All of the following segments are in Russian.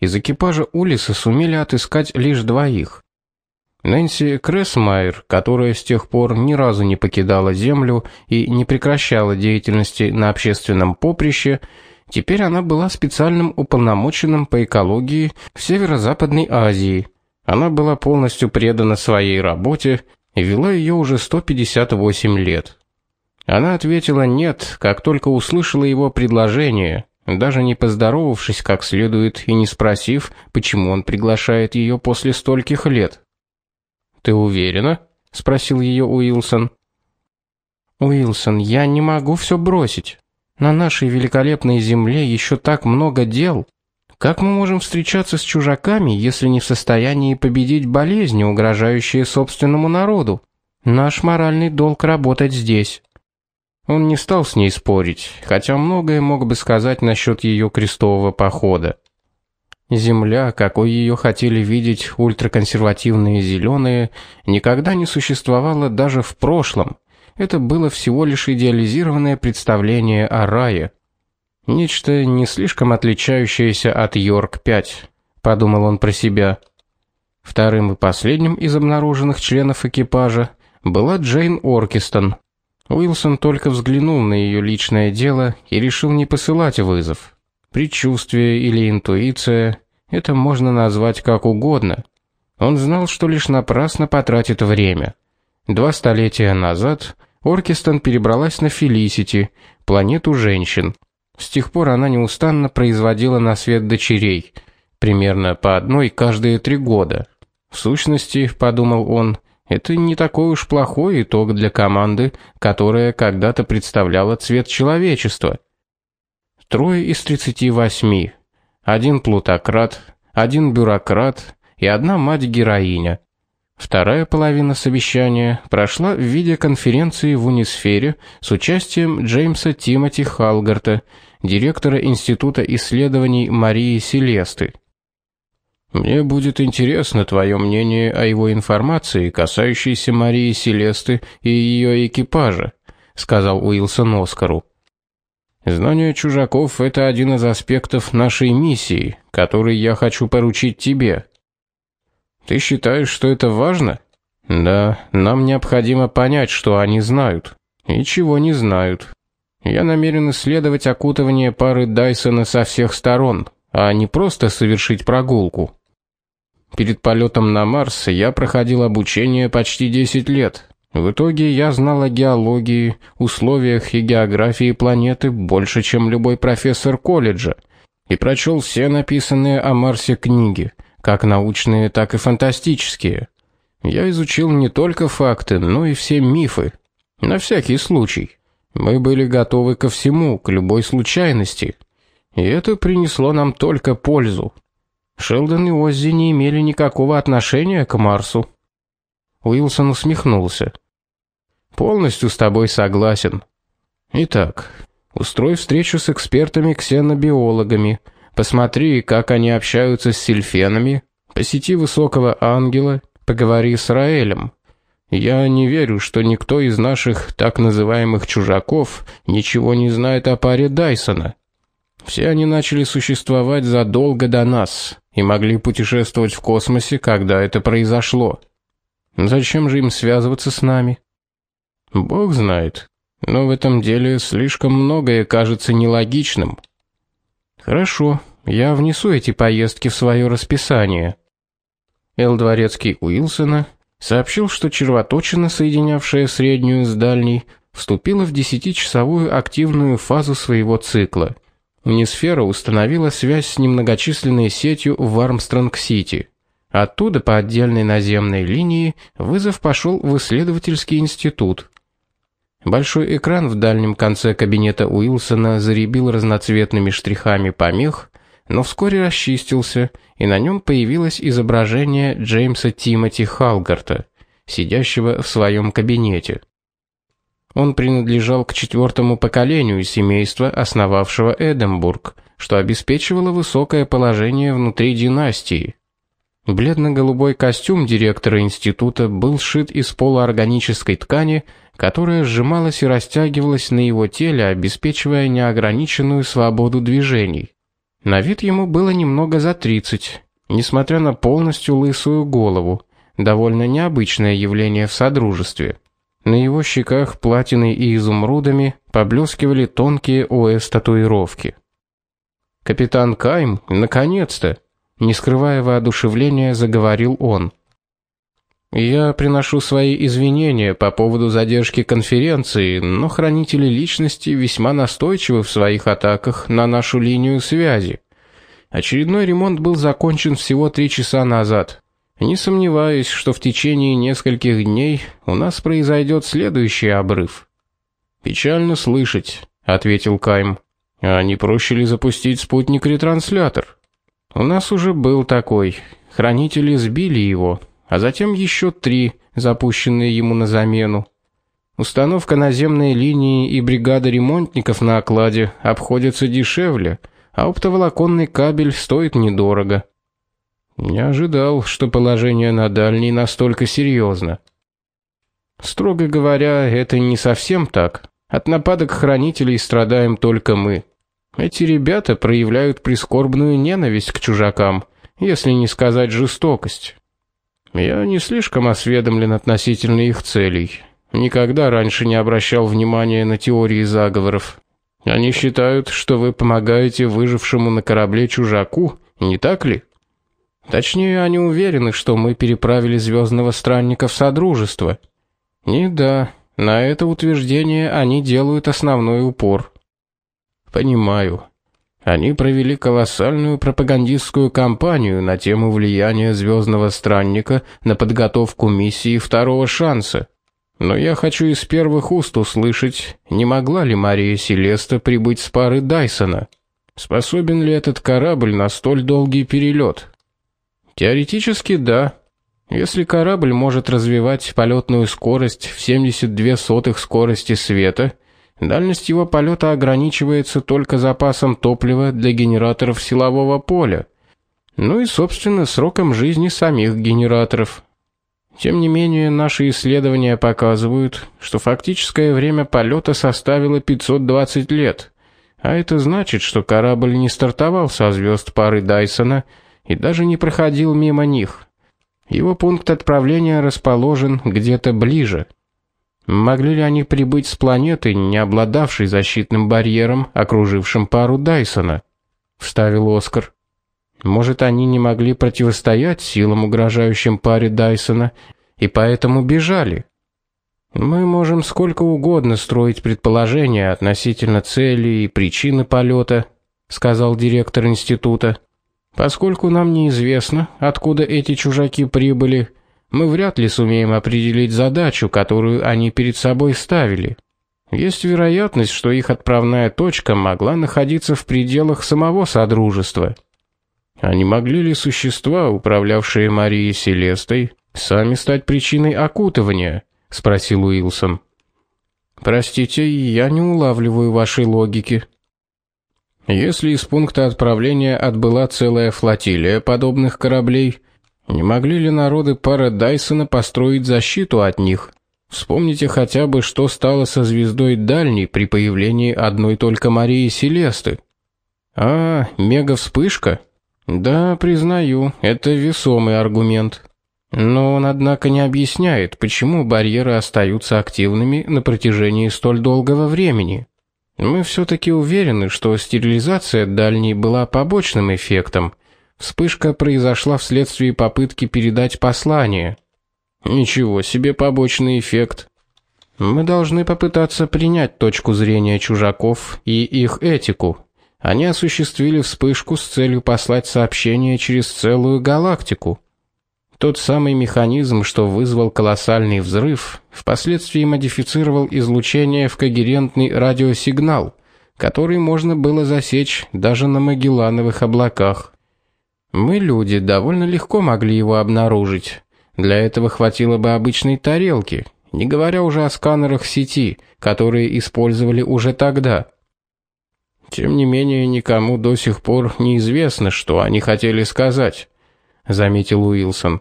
из экипажа Улиса сумели отыскать лишь двоих. Нэнси Крессмайер, которая с тех пор ни разу не покидала землю и не прекращала деятельности на общественном поприще, теперь она была специальным уполномоченным по экологии в Северо-Западной Азии. Она была полностью предана своей работе и вела ее уже 158 лет. Она ответила нет, как только услышала его предложение, даже не поздоровавшись как следует и не спросив, почему он приглашает ее после стольких лет. Ты уверена? спросил ее Уилсон. Уилсон, я не могу все бросить. На нашей великолепной земле еще так много дел. Как мы можем встречаться с чужаками, если не в состоянии победить болезни, угрожающие собственному народу? Наш моральный долг работать здесь. Он не стал с ней спорить, хотя многое мог бы сказать насчет ее крестового похода. Земля, какой ее хотели видеть ультраконсервативные зеленые, никогда не существовала даже в прошлом. Это было всего лишь идеализированное представление о рае. Нечто не слишком отличающееся от Йорк-5, подумал он про себя. Вторым и последним из обнаруженных членов экипажа была Джейн Оркистон. Уилсон только взглянул на ее личное дело и решил не посылать вызов. Предчувствие или интуиция это можно назвать как угодно. Он знал, что лишь напрасно потратит время. Два столетия назад Оркестон перебралась на Фелисити, планету женщин. С тех пор она неустанно производила на свет дочерей, примерно по одной каждые три года. В сущности, подумал он, это не такой уж плохой итог для команды, которая когда-то представляла цвет человечества. Трое из тридцати восьми, один плутократ, один бюрократ и одна мать-героиня. Вторая половина совещания прошла в виде конференции в Унисфере с участием Джеймса Тимоти Халгарта, директора Института исследований Марии Селесты. Мне будет интересно твое мнение о его информации, касающейся Марии Селесты и ее экипажа, сказал Уилсон Оскару. Знание чужаков это один из аспектов нашей миссии, который я хочу поручить тебе. Ты считаешь, что это важно? Да, нам необходимо понять, что они знают и чего не знают. Я намерен исследовать окутывание пары Дайсона со всех сторон, а не просто совершить прогулку. Перед полетом на Марс я проходил обучение почти 10 лет. В итоге я знал о геологии, условиях и географии планеты больше, чем любой профессор колледжа, и прочел все написанные о Марсе книги, как научные, так и фантастические. Я изучил не только факты, но и все мифы. На всякий случай. Мы были готовы ко всему, к любой случайности. И это принесло нам только пользу. Шелдон и Оззи не имели никакого отношения к Марсу. Уилсон усмехнулся. Полностью с тобой согласен. Итак, устрой встречу с экспертами-ксенобиологами. Посмотри, как они общаются с сильфенами. Посети высокого ангела, поговори с Раэлем. Я не верю, что никто из наших так называемых чужаков ничего не знает о паре Дайсона. Все они начали существовать задолго до нас и могли путешествовать в космосе, когда это произошло. Зачем же им связываться с нами? Бог знает. Но в этом деле слишком многое кажется нелогичным. Хорошо, я внесу эти поездки в свое расписание. Эл Дворецкий Уилсона сообщил, что червоточина, соединявшая среднюю с дальней, вступила в десятичасовую активную фазу своего цикла. Унисфера установила связь с немногочисленной сетью в Армстронг-Сити. Оттуда по отдельной наземной линии вызов пошел в исследовательский институт. Большой экран в дальнем конце кабинета Уилсона заребил разноцветными штрихами помех, но вскоре расчистился, и на нем появилось изображение Джеймса Тимоти Халгарта, сидящего в своем кабинете. Он принадлежал к четвертому поколению семейства, основавшего Эдинбург, что обеспечивало высокое положение внутри династии. Бледно-голубой костюм директора института был сшит из полуорганической ткани, которая сжималась и растягивалась на его теле, обеспечивая неограниченную свободу движений. На вид ему было немного за 30, несмотря на полностью лысую голову, довольно необычное явление в содружестве. На его щеках платиной и изумрудами поблескивали тонкие ОС-татуировки. Капитан Кайм, наконец-то, не скрывая воодушевления, заговорил он. Я приношу свои извинения по поводу задержки конференции, но хранители личности весьма настойчивы в своих атаках на нашу линию связи. Очередной ремонт был закончен всего три часа назад. Не сомневаюсь, что в течение нескольких дней у нас произойдет следующий обрыв. Печально слышать, ответил Кайм. А не проще ли запустить спутник-ретранслятор? У нас уже был такой. Хранители сбили его, а затем еще три, запущенные ему на замену. Установка наземной линии и бригада ремонтников на окладе обходятся дешевле, а оптоволоконный кабель стоит недорого. Не ожидал, что положение на дальней настолько серьезно. Строго говоря, это не совсем так. От нападок хранителей страдаем только мы. Эти ребята проявляют прискорбную ненависть к чужакам, если не сказать жестокость. Я не слишком осведомлен относительно их целей. Никогда раньше не обращал внимания на теории заговоров. Они считают, что вы помогаете выжившему на корабле чужаку, не так ли? Точнее, они уверены, что мы переправили звездного странника в содружество. Не да, на это утверждение они делают основной упор. Понимаю. Они провели колоссальную пропагандистскую кампанию на тему влияния звездного странника на подготовку миссии второго шанса. Но я хочу из первых уст услышать, не могла ли Мария Селеста прибыть с пары Дайсона? Способен ли этот корабль на столь долгий перелет? Теоретически да. Если корабль может развивать полетную скорость в 72 сотых скорости света, Дальность его полета ограничивается только запасом топлива для генераторов силового поля. Ну и, собственно, сроком жизни самих генераторов. Тем не менее, наши исследования показывают, что фактическое время полета составило 520 лет. А это значит, что корабль не стартовал со звезд пары Дайсона и даже не проходил мимо них. Его пункт отправления расположен где-то ближе. Могли ли они прибыть с планеты, не обладавшей защитным барьером, окружившим пару Дайсона? вставил Оскар. Может, они не могли противостоять силам, угрожающим паре Дайсона, и поэтому бежали? Мы можем сколько угодно строить предположения относительно цели и причины полета, сказал директор института. Поскольку нам неизвестно, откуда эти чужаки прибыли, мы вряд ли сумеем определить задачу, которую они перед собой ставили. Есть вероятность, что их отправная точка могла находиться в пределах самого содружества. Не могли ли существа, управлявшие Марией Селестой, сами стать причиной окутывания? спросил Уилсон. Простите, я не улавливаю вашей логики. Если из пункта отправления отбыла целая флотилия подобных кораблей, не могли ли народы пара Дайсона построить защиту от них? Вспомните хотя бы, что стало со звездой дальней при появлении одной только Марии Селесты. А, мега-вспышка? Да, признаю, это весомый аргумент. Но он однако не объясняет, почему барьеры остаются активными на протяжении столь долгого времени. Мы все таки уверены, что стерилизация дальней была побочным эффектом Вспышка произошла вследствие попытки передать послание. Ничего себе побочный эффект. Мы должны попытаться принять точку зрения чужаков и их этику. Они осуществили вспышку с целью послать сообщение через целую галактику. Тот самый механизм, что вызвал колоссальный взрыв, впоследствии модифицировал излучение в когерентный радиосигнал, который можно было засечь даже на Магеллановых облаках. Мы, люди, довольно легко могли его обнаружить. Для этого хватило бы обычной тарелки, не говоря уже о сканерах сети, которые использовали уже тогда. Тем не менее, никому до сих пор неизвестно, что они хотели сказать, заметил Уилсон.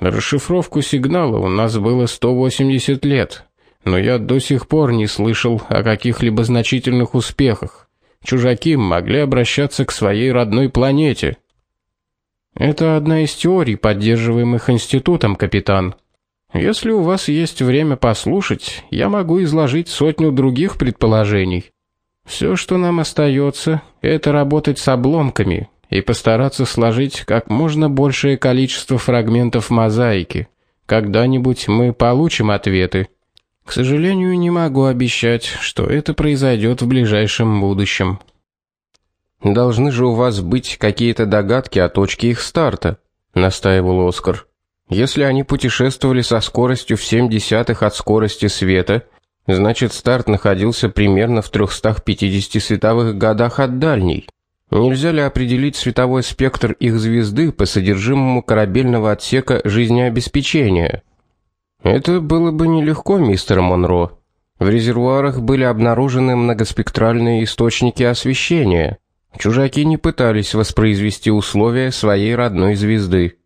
Расшифровку сигнала у нас было 180 лет, но я до сих пор не слышал о каких-либо значительных успехах. чужаки могли обращаться к своей родной планете. Это одна из теорий, поддерживаемых институтом, капитан. Если у вас есть время послушать, я могу изложить сотню других предположений. Все, что нам остается, это работать с обломками и постараться сложить как можно большее количество фрагментов мозаики. Когда-нибудь мы получим ответы. К сожалению, не могу обещать, что это произойдет в ближайшем будущем. Должны же у вас быть какие-то догадки о точке их старта, настаивал Оскар. Если они путешествовали со скоростью в 7 десятых от скорости света, значит, старт находился примерно в 350 световых годах от дальней. Нельзя ли определить световой спектр их звезды по содержимому корабельного отсека жизнеобеспечения? Это было бы нелегко, мистер Монро. В резервуарах были обнаружены многоспектральные источники освещения. Чужаки не пытались воспроизвести условия своей родной звезды.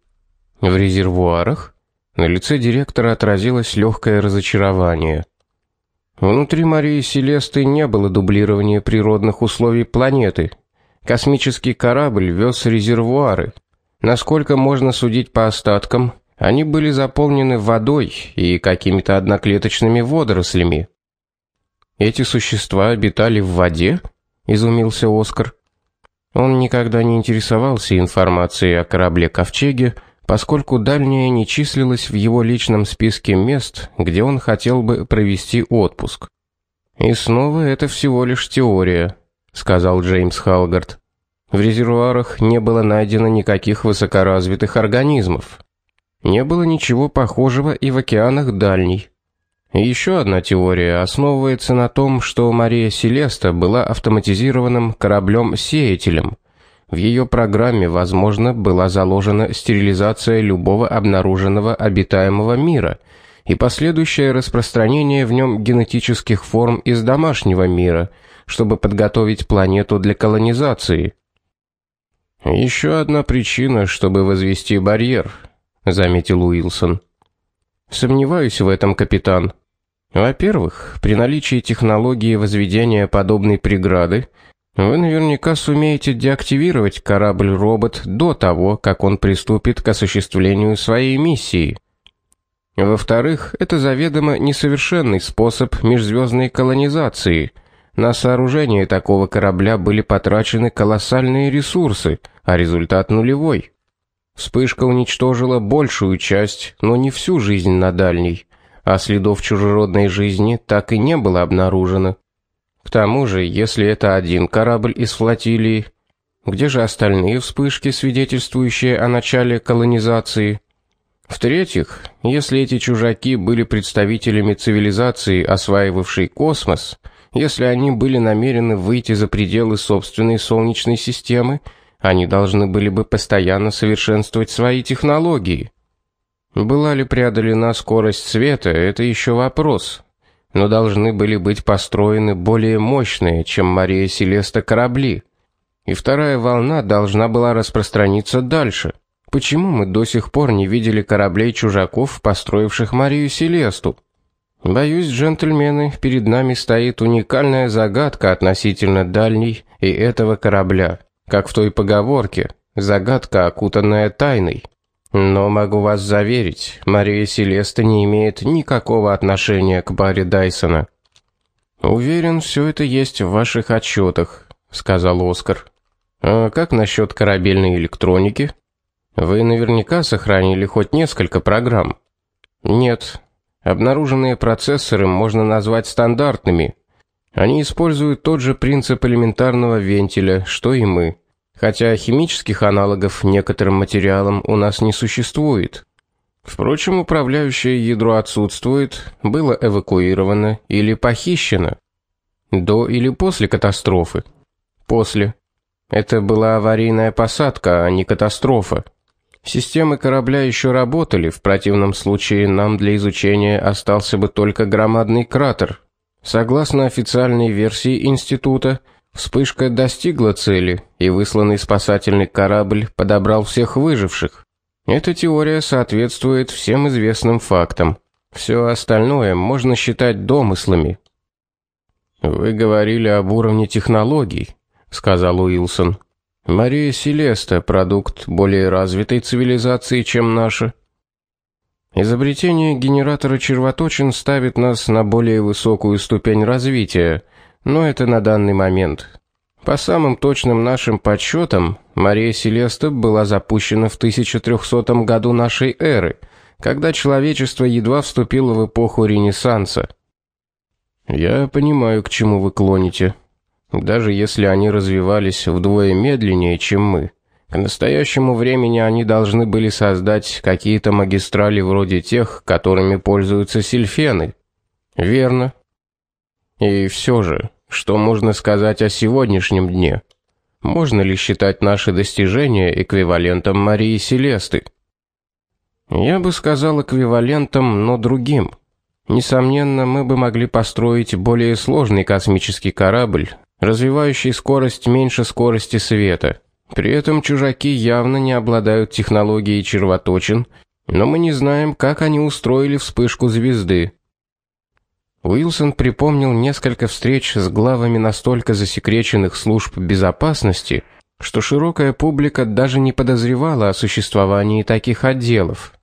В резервуарах на лице директора отразилось легкое разочарование. Внутри Марии Селесты не было дублирования природных условий планеты. Космический корабль вез резервуары. Насколько можно судить по остаткам, они были заполнены водой и какими-то одноклеточными водорослями. Эти существа обитали в воде? изумился Оскар. Он никогда не интересовался информацией о корабле Ковчеге, поскольку дальняя не числилась в его личном списке мест, где он хотел бы провести отпуск. И снова это всего лишь теория, сказал Джеймс Халгард. В резервуарах не было найдено никаких высокоразвитых организмов. Не было ничего похожего и в океанах дальней. Еще одна теория основывается на том, что Мария Селеста была автоматизированным кораблем-сеятелем. В ее программе, возможно, была заложена стерилизация любого обнаруженного обитаемого мира и последующее распространение в нем генетических форм из домашнего мира, чтобы подготовить планету для колонизации. Еще одна причина, чтобы возвести барьер, заметил Уилсон. Сомневаюсь в этом, капитан. Во-первых, при наличии технологии возведения подобной преграды вы наверняка сумеете деактивировать корабль-робот до того, как он приступит к осуществлению своей миссии. Во-вторых, это заведомо несовершенный способ межзвездной колонизации. На сооружение такого корабля были потрачены колоссальные ресурсы, а результат нулевой. Вспышка уничтожила большую часть, но не всю жизнь на дальней, а следов чужеродной жизни так и не было обнаружено. К тому же, если это один корабль из флотилии, где же остальные вспышки, свидетельствующие о начале колонизации? В-третьих, если эти чужаки были представителями цивилизации, осваивавшей космос, если они были намерены выйти за пределы собственной солнечной системы, они должны были бы постоянно совершенствовать свои технологии. Была ли преодолена скорость света это еще вопрос. Но должны были быть построены более мощные, чем Мария Селеста корабли. И вторая волна должна была распространиться дальше. Почему мы до сих пор не видели кораблей чужаков, построивших Марию Селесту? Боюсь, джентльмены, перед нами стоит уникальная загадка относительно дальней и этого корабля как в той поговорке, загадка, окутанная тайной. Но могу вас заверить, Мария Селеста не имеет никакого отношения к Барри Дайсона. Уверен, все это есть в ваших отчетах, сказал Оскар. А как насчет корабельной электроники? Вы наверняка сохранили хоть несколько программ. Нет. Обнаруженные процессоры можно назвать стандартными. Они используют тот же принцип элементарного вентиля, что и мы хотя химических аналогов некоторым материалам у нас не существует. Впрочем, управляющее ядро отсутствует, было эвакуировано или похищено. До или после катастрофы? После. Это была аварийная посадка, а не катастрофа. Системы корабля еще работали, в противном случае нам для изучения остался бы только громадный кратер. Согласно официальной версии института, Вспышка достигла цели, и высланный спасательный корабль подобрал всех выживших. Эта теория соответствует всем известным фактам. Все остальное можно считать домыслами. Вы говорили об уровне технологий, сказал Уилсон. Мария Селеста продукт более развитой цивилизации, чем наша. Изобретение генератора червоточин ставит нас на более высокую ступень развития, но это на данный момент. По самым точным нашим подсчетам, Мария Селеста была запущена в 1300 году нашей эры, когда человечество едва вступило в эпоху Ренессанса. Я понимаю, к чему вы клоните. Даже если они развивались вдвое медленнее, чем мы, к настоящему времени они должны были создать какие-то магистрали вроде тех, которыми пользуются сильфены. Верно. И все же, что можно сказать о сегодняшнем дне? Можно ли считать наши достижения эквивалентом Марии Селесты? Я бы сказал эквивалентом, но другим. Несомненно, мы бы могли построить более сложный космический корабль, развивающий скорость меньше скорости света. При этом чужаки явно не обладают технологией червоточин, но мы не знаем, как они устроили вспышку звезды. Уилсон припомнил несколько встреч с главами настолько засекреченных служб безопасности, что широкая публика даже не подозревала о существовании таких отделов.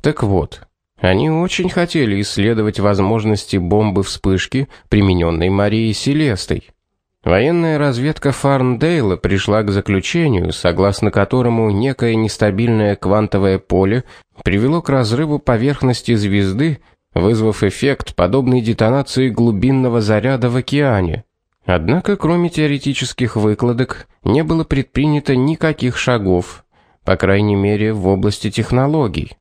Так вот, они очень хотели исследовать возможности бомбы-вспышки, примененной Марией Селестой. Военная разведка Фарндейла пришла к заключению, согласно которому некое нестабильное квантовое поле привело к разрыву поверхности звезды вызвав эффект, подобный детонации глубинного заряда в океане. Однако, кроме теоретических выкладок, не было предпринято никаких шагов, по крайней мере, в области технологий.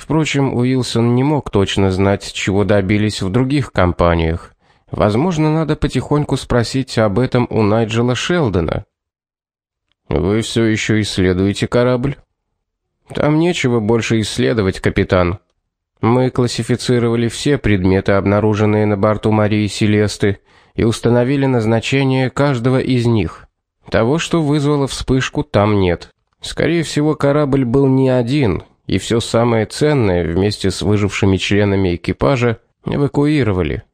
Впрочем, Уилсон не мог точно знать, чего добились в других компаниях. Возможно, надо потихоньку спросить об этом у Найджела Шелдона. Вы все еще исследуете корабль? Там нечего больше исследовать, капитан, мы классифицировали все предметы, обнаруженные на борту Марии Селесты, и установили назначение каждого из них. Того, что вызвало вспышку, там нет. Скорее всего, корабль был не один, и все самое ценное вместе с выжившими членами экипажа эвакуировали.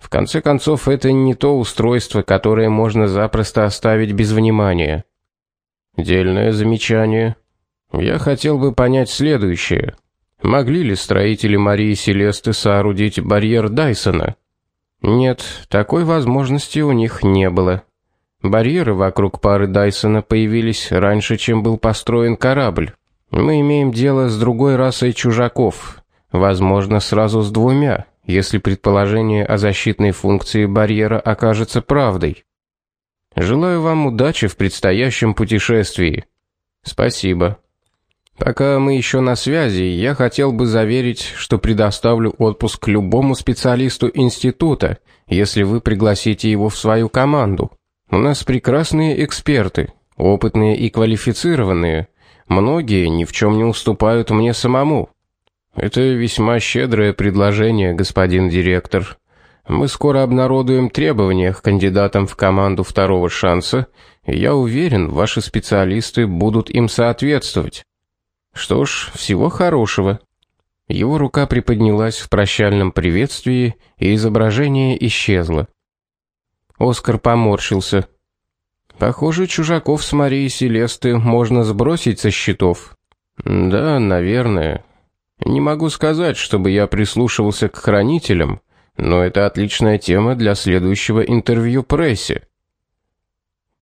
В конце концов, это не то устройство, которое можно запросто оставить без внимания. Дельное замечание. Я хотел бы понять следующее. Могли ли строители Марии Селесты соорудить барьер Дайсона? Нет, такой возможности у них не было. Барьеры вокруг пары Дайсона появились раньше, чем был построен корабль. Мы имеем дело с другой расой чужаков, возможно, сразу с двумя, если предположение о защитной функции барьера окажется правдой. Желаю вам удачи в предстоящем путешествии. Спасибо. Пока мы еще на связи, я хотел бы заверить, что предоставлю отпуск любому специалисту института, если вы пригласите его в свою команду. У нас прекрасные эксперты, опытные и квалифицированные. Многие ни в чем не уступают мне самому. Это весьма щедрое предложение, господин директор. Мы скоро обнародуем требования к кандидатам в команду второго шанса, и я уверен, ваши специалисты будут им соответствовать. Что ж, всего хорошего. Его рука приподнялась в прощальном приветствии, и изображение исчезло. Оскар поморщился. Похоже, чужаков с Марией Селесты можно сбросить со счетов. Да, наверное. Не могу сказать, чтобы я прислушивался к хранителям, но это отличная тема для следующего интервью прессе.